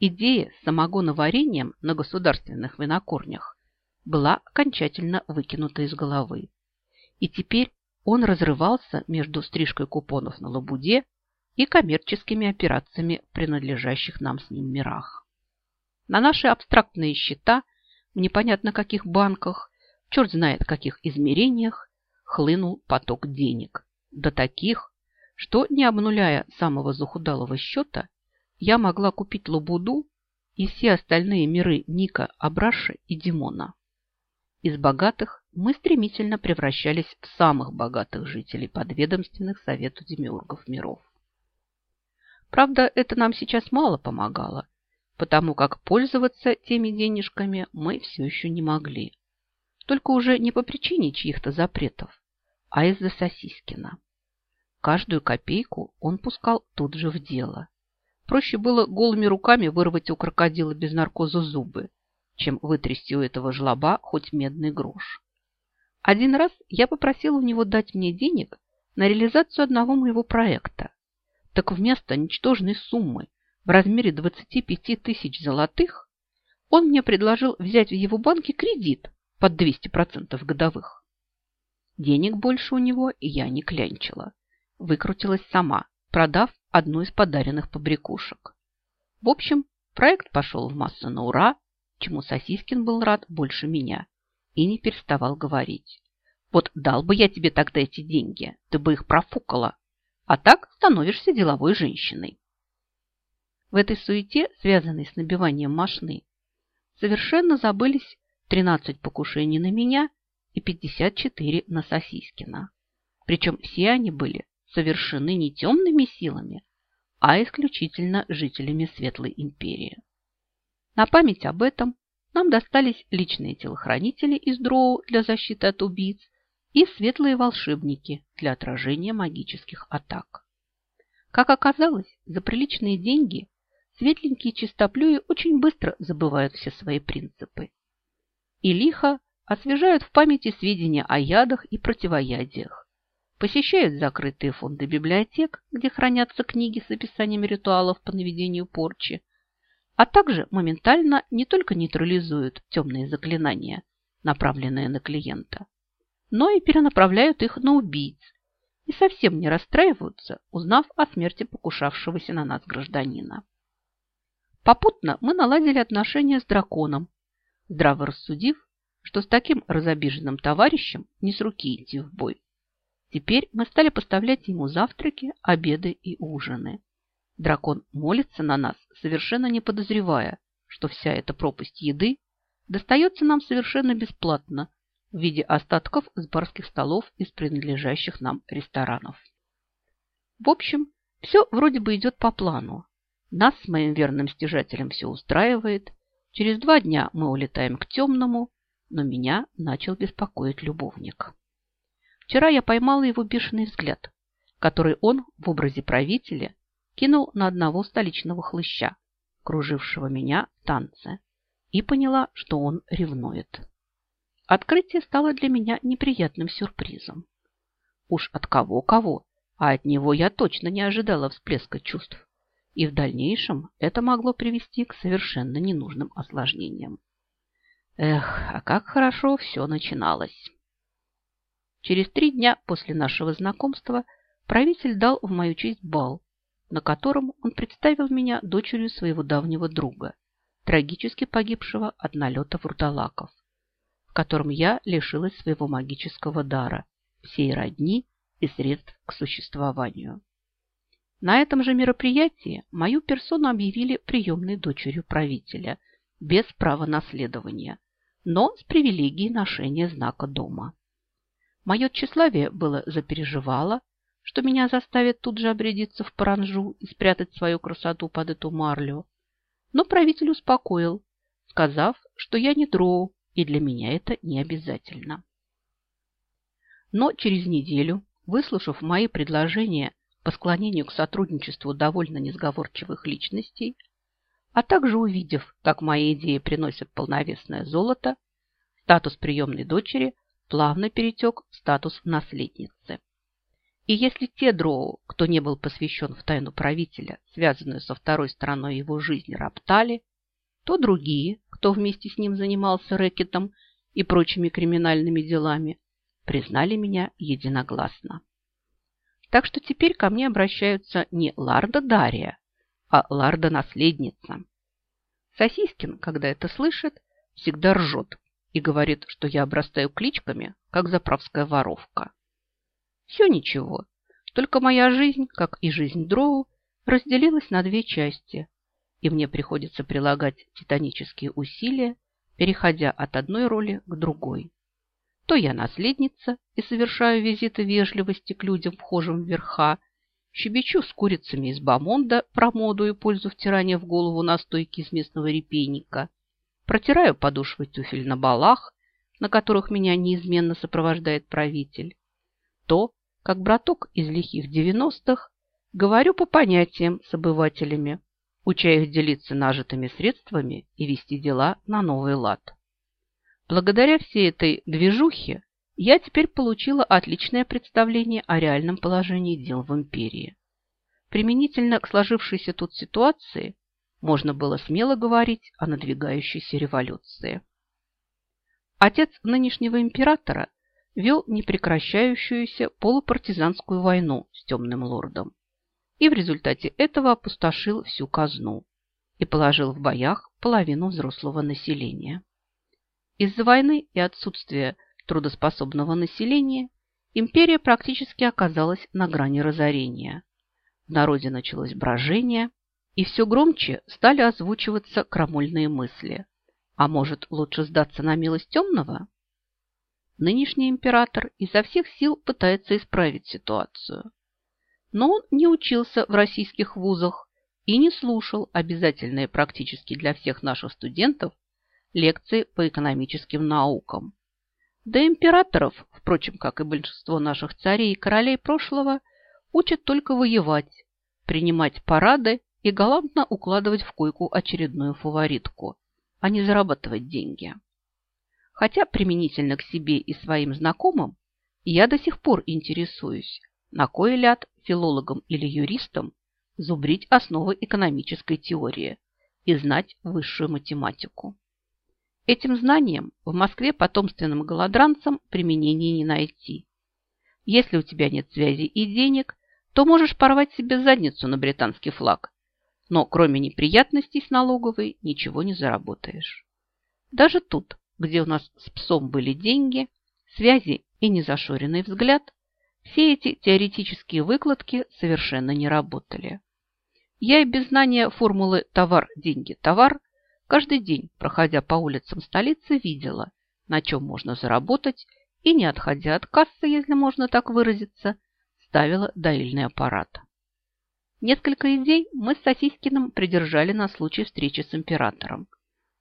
идея с самогоноварением на государственных винокурнях была окончательно выкинута из головы. И теперь он разрывался между стрижкой купонов на Лабуде и коммерческими операциями в принадлежащих нам с ним мирах. На наши абстрактные счета в непонятно каких банках, черт знает каких измерениях, хлынул поток денег. До таких, что, не обнуляя самого захудалого счета, я могла купить Лабуду и все остальные миры Ника, Абраши и Димона. Из богатых мы стремительно превращались в самых богатых жителей подведомственных Совету Демиургов миров. Правда, это нам сейчас мало помогало, потому как пользоваться теми денежками мы все еще не могли. Только уже не по причине чьих-то запретов, а из-за Сосискина. Каждую копейку он пускал тут же в дело. Проще было голыми руками вырвать у крокодила без наркоза зубы, чем вытрясти у этого жлоба хоть медный грош. Один раз я попросила у него дать мне денег на реализацию одного моего проекта. Так вместо ничтожной суммы в размере 25 тысяч золотых он мне предложил взять в его банке кредит под 200% годовых. Денег больше у него я не клянчила. Выкрутилась сама, продав одну из подаренных побрякушек. В общем, проект пошел в массу на ура, чему Сосискин был рад больше меня и не переставал говорить. Вот дал бы я тебе тогда эти деньги, ты бы их профукала, а так становишься деловой женщиной. В этой суете, связанной с набиванием машины, совершенно забылись 13 покушений на меня и 54 на Сосискина. Причем все они были совершены не темными силами, а исключительно жителями Светлой Империи. На память об этом нам достались личные телохранители из дроу для защиты от убийц и светлые волшебники для отражения магических атак. Как оказалось, за приличные деньги светленькие чистоплюи очень быстро забывают все свои принципы. И лихо освежают в памяти сведения о ядах и противоядиях, посещают закрытые фонды библиотек, где хранятся книги с описанием ритуалов по наведению порчи, а также моментально не только нейтрализуют темные заклинания, направленные на клиента, но и перенаправляют их на убийц и совсем не расстраиваются, узнав о смерти покушавшегося на нас гражданина. Попутно мы наладили отношения с драконом, здраво рассудив, что с таким разобиженным товарищем не с руки идти в бой. Теперь мы стали поставлять ему завтраки, обеды и ужины. Дракон молится на нас, совершенно не подозревая, что вся эта пропасть еды достается нам совершенно бесплатно в виде остатков с барских столов из принадлежащих нам ресторанов. В общем, все вроде бы идет по плану. Нас с моим верным стяжателем все устраивает. Через два дня мы улетаем к темному, но меня начал беспокоить любовник. Вчера я поймала его бешеный взгляд, который он в образе правителя кинул на одного столичного хлыща, кружившего меня в танце, и поняла, что он ревнует. Открытие стало для меня неприятным сюрпризом. Уж от кого-кого, а от него я точно не ожидала всплеска чувств. И в дальнейшем это могло привести к совершенно ненужным осложнениям. Эх, а как хорошо все начиналось. Через три дня после нашего знакомства правитель дал в мою честь бал, на котором он представил меня дочерью своего давнего друга, трагически погибшего от налета вурдалаков, в котором я лишилась своего магического дара, всей родни и средств к существованию. На этом же мероприятии мою персону объявили приемной дочерью правителя, без права наследования, но с привилегией ношения знака дома. Мое тщеславие было запереживало, что меня заставит тут же обрядиться в паранжу и спрятать свою красоту под эту марлю. Но правитель успокоил, сказав, что я не дроу, и для меня это не обязательно. Но через неделю, выслушав мои предложения по склонению к сотрудничеству довольно несговорчивых личностей, а также увидев, как мои идеи приносят полновесное золото, статус приемной дочери плавно перетек статус наследницы. И если те дроу, кто не был посвящен в тайну правителя, связанную со второй стороной его жизни, роптали, то другие, кто вместе с ним занимался рэкетом и прочими криминальными делами, признали меня единогласно. Так что теперь ко мне обращаются не Ларда Дария, а Ларда-наследница. Сосискин, когда это слышит, всегда ржет и говорит, что я обрастаю кличками, как заправская воровка. Все ничего, только моя жизнь, как и жизнь Дроу, разделилась на две части, и мне приходится прилагать титанические усилия, переходя от одной роли к другой. То я наследница и совершаю визиты вежливости к людям, вхожим в верха, щебечу с курицами из бамонда про моду и пользу втирания в голову настойки из местного репейника, протираю подошвы туфель на балах, на которых меня неизменно сопровождает правитель, то, как браток из лихих девяностых, говорю по понятиям с обывателями, уча их делиться нажитыми средствами и вести дела на новый лад. Благодаря всей этой движухе я теперь получила отличное представление о реальном положении дел в империи. Применительно к сложившейся тут ситуации можно было смело говорить о надвигающейся революции. Отец нынешнего императора вел непрекращающуюся полупартизанскую войну с темным лордом и в результате этого опустошил всю казну и положил в боях половину взрослого населения. Из-за войны и отсутствия трудоспособного населения империя практически оказалась на грани разорения. В народе началось брожение, и все громче стали озвучиваться крамольные мысли. А может, лучше сдаться на милость темного? Нынешний император изо всех сил пытается исправить ситуацию. Но он не учился в российских вузах и не слушал обязательные практически для всех наших студентов лекции по экономическим наукам. Да императоров, впрочем, как и большинство наших царей и королей прошлого, учат только воевать, принимать парады и галантно укладывать в койку очередную фаворитку, а не зарабатывать деньги. Хотя применительно к себе и своим знакомым я до сих пор интересуюсь, на кой ляд филологам или юристам зубрить основы экономической теории и знать высшую математику. Этим знанием в Москве потомственным голодранцам применения не найти. Если у тебя нет связи и денег, то можешь порвать себе задницу на британский флаг, но кроме неприятностей с налоговой ничего не заработаешь. Даже тут, где у нас с псом были деньги, связи и незашоренный взгляд, все эти теоретические выкладки совершенно не работали. Я и без знания формулы «товар, деньги, товар» Каждый день, проходя по улицам столицы, видела, на чем можно заработать, и, не отходя от кассы, если можно так выразиться, ставила доильный аппарат. Несколько идей мы с Сосискиным придержали на случай встречи с императором.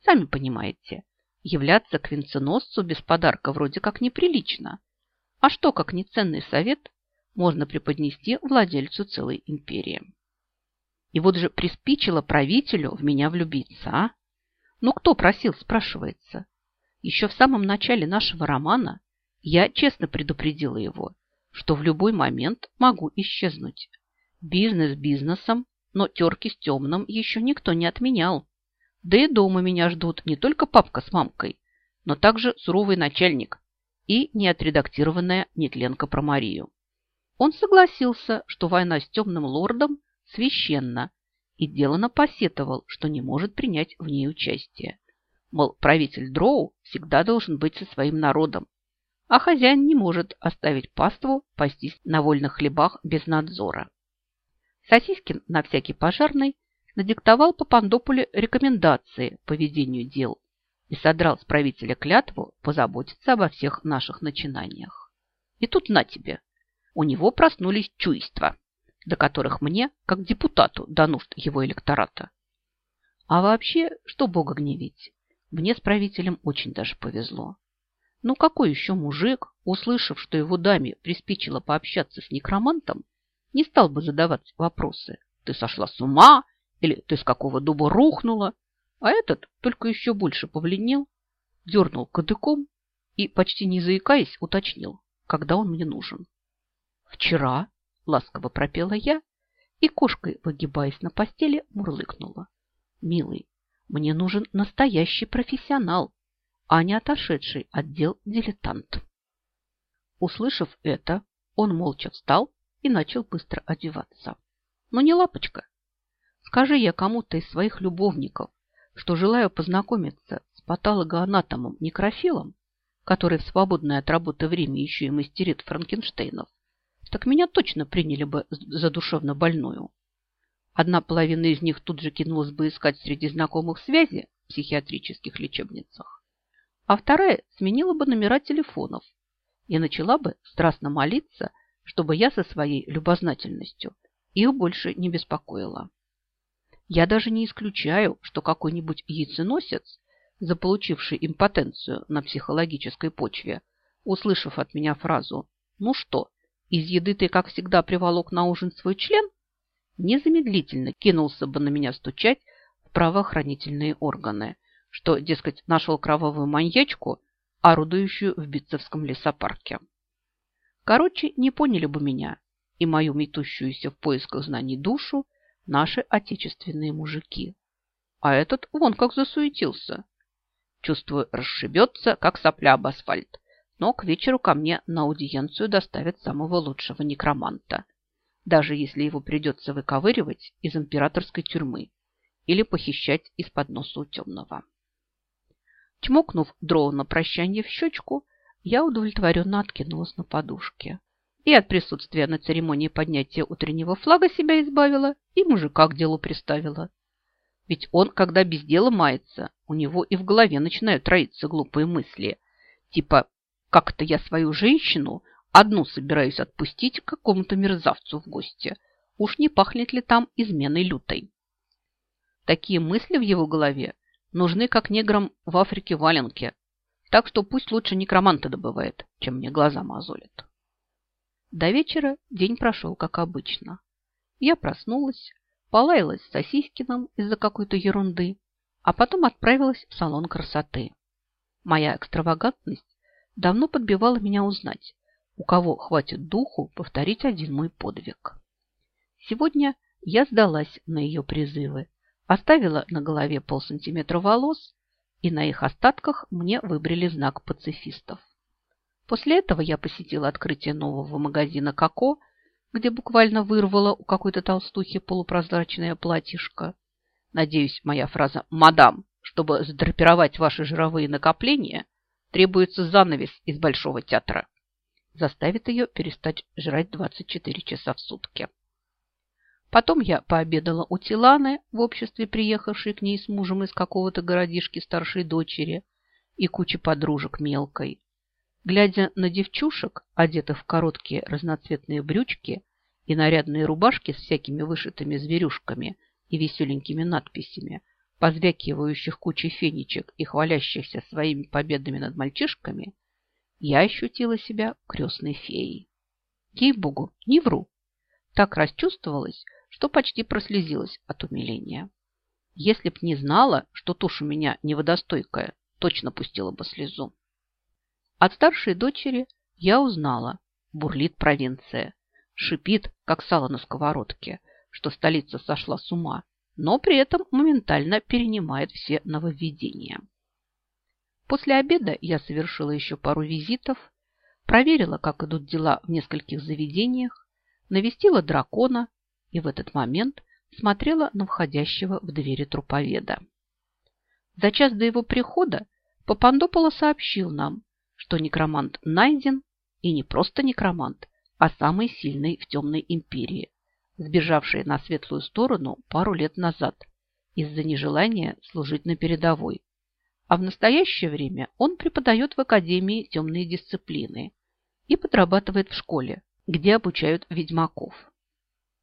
Сами понимаете, являться к венценосцу без подарка вроде как неприлично. А что, как неценный совет, можно преподнести владельцу целой империи? И вот же приспичило правителю в меня влюбиться, а? Ну, кто просил, спрашивается. Еще в самом начале нашего романа я честно предупредила его, что в любой момент могу исчезнуть. Бизнес бизнесом, но терки с темным еще никто не отменял. Да и дома меня ждут не только папка с мамкой, но также суровый начальник и неотредактированная нетленка про Марию. Он согласился, что война с темным лордом священна и делано посетовал, что не может принять в ней участие. Мол, правитель Дроу всегда должен быть со своим народом, а хозяин не может оставить паству пастись на вольных хлебах без надзора. Сосискин на всякий пожарный надиктовал по Пандополе рекомендации по ведению дел и содрал с правителя клятву позаботиться обо всех наших начинаниях. И тут на тебе, у него проснулись чувства до которых мне, как депутату, до нужд его электората. А вообще, что бога гневить, мне с правителем очень даже повезло. Ну какой еще мужик, услышав, что его даме приспичило пообщаться с некромантом, не стал бы задавать вопросы. Ты сошла с ума? Или ты с какого дуба рухнула? А этот только еще больше повленел, дернул кадыком и, почти не заикаясь, уточнил, когда он мне нужен. Вчера, ласково пропела я и кошкой, выгибаясь на постели, мурлыкнула. Милый, мне нужен настоящий профессионал, а не отошедший отдел дилетант. Услышав это, он молча встал и начал быстро одеваться. Но не лапочка. Скажи я кому-то из своих любовников, что желаю познакомиться с патологоанатомом-некрофилом, который в свободное от работы время еще и мастерит Франкенштейнов, так меня точно приняли бы за душевно больную. Одна половина из них тут же кинулась бы искать среди знакомых связи в психиатрических лечебницах, а вторая сменила бы номера телефонов и начала бы страстно молиться, чтобы я со своей любознательностью их больше не беспокоила. Я даже не исключаю, что какой-нибудь яйценосец, заполучивший импотенцию на психологической почве, услышав от меня фразу «Ну что, из еды ты, как всегда, приволок на ужин свой член?» незамедлительно кинулся бы на меня стучать в правоохранительные органы, что, дескать, нашел кровавую маньячку, орудующую в Битцевском лесопарке. Короче, не поняли бы меня и мою метущуюся в поисках знаний душу наши отечественные мужики. А этот вон как засуетился. Чувствую, расшибется, как сопля об асфальт. Но к вечеру ко мне на аудиенцию доставят самого лучшего некроманта. Даже если его придется выковыривать из императорской тюрьмы или похищать из-под носа у темного. Чмокнув дроу на прощание в щечку, я удовлетворенно откинулась на подушке. И от присутствия на церемонии поднятия утреннего флага себя избавила, и мужика к делу приставила. Ведь он, когда без дела мается, у него и в голове начинают роиться глупые мысли. Типа, как-то я свою женщину одну собираюсь отпустить к какому-то мерзавцу в гости. Уж не пахнет ли там изменой лютой? Такие мысли в его голове нужны как неграм в Африке валенки. Так что пусть лучше некроманта добывает, чем мне глаза мозолит. До вечера день прошел, как обычно. Я проснулась, полаялась с Сосискиным из-за какой-то ерунды, а потом отправилась в салон красоты. Моя экстравагантность давно подбивала меня узнать, у кого хватит духу повторить один мой подвиг. Сегодня я сдалась на ее призывы, оставила на голове полсантиметра волос, и на их остатках мне выбрали знак пацифистов. После этого я посетила открытие нового магазина «Коко», где буквально вырвала у какой-то толстухи полупрозрачное платьишко. Надеюсь, моя фраза «Мадам, чтобы задрапировать ваши жировые накопления, требуется занавес из Большого театра» заставит ее перестать жрать 24 часа в сутки. Потом я пообедала у Тиланы в обществе приехавшей к ней с мужем из какого-то городишки старшей дочери и кучи подружек мелкой. Глядя на девчушек, одетых в короткие разноцветные брючки и нарядные рубашки с всякими вышитыми зверюшками и веселенькими надписями, позвякивающих кучей фенечек и хвалящихся своими победами над мальчишками, я ощутила себя крестной феей. Ей-богу, не вру. Так расчувствовалась, что почти прослезилась от умиления. Если б не знала, что тушь у меня неводостойкая, точно пустила бы слезу. От старшей дочери я узнала. Бурлит провинция. Шипит, как сало на сковородке, что столица сошла с ума, но при этом моментально перенимает все нововведения. После обеда я совершила еще пару визитов, проверила, как идут дела в нескольких заведениях, навестила дракона и в этот момент смотрела на входящего в двери труповеда. За час до его прихода Папандополо сообщил нам, что некромант найден, и не просто некромант, а самый сильный в темной империи, сбежавший на светлую сторону пару лет назад из-за нежелания служить на передовой. А в настоящее время он преподает в Академии темные дисциплины и подрабатывает в школе, где обучают ведьмаков.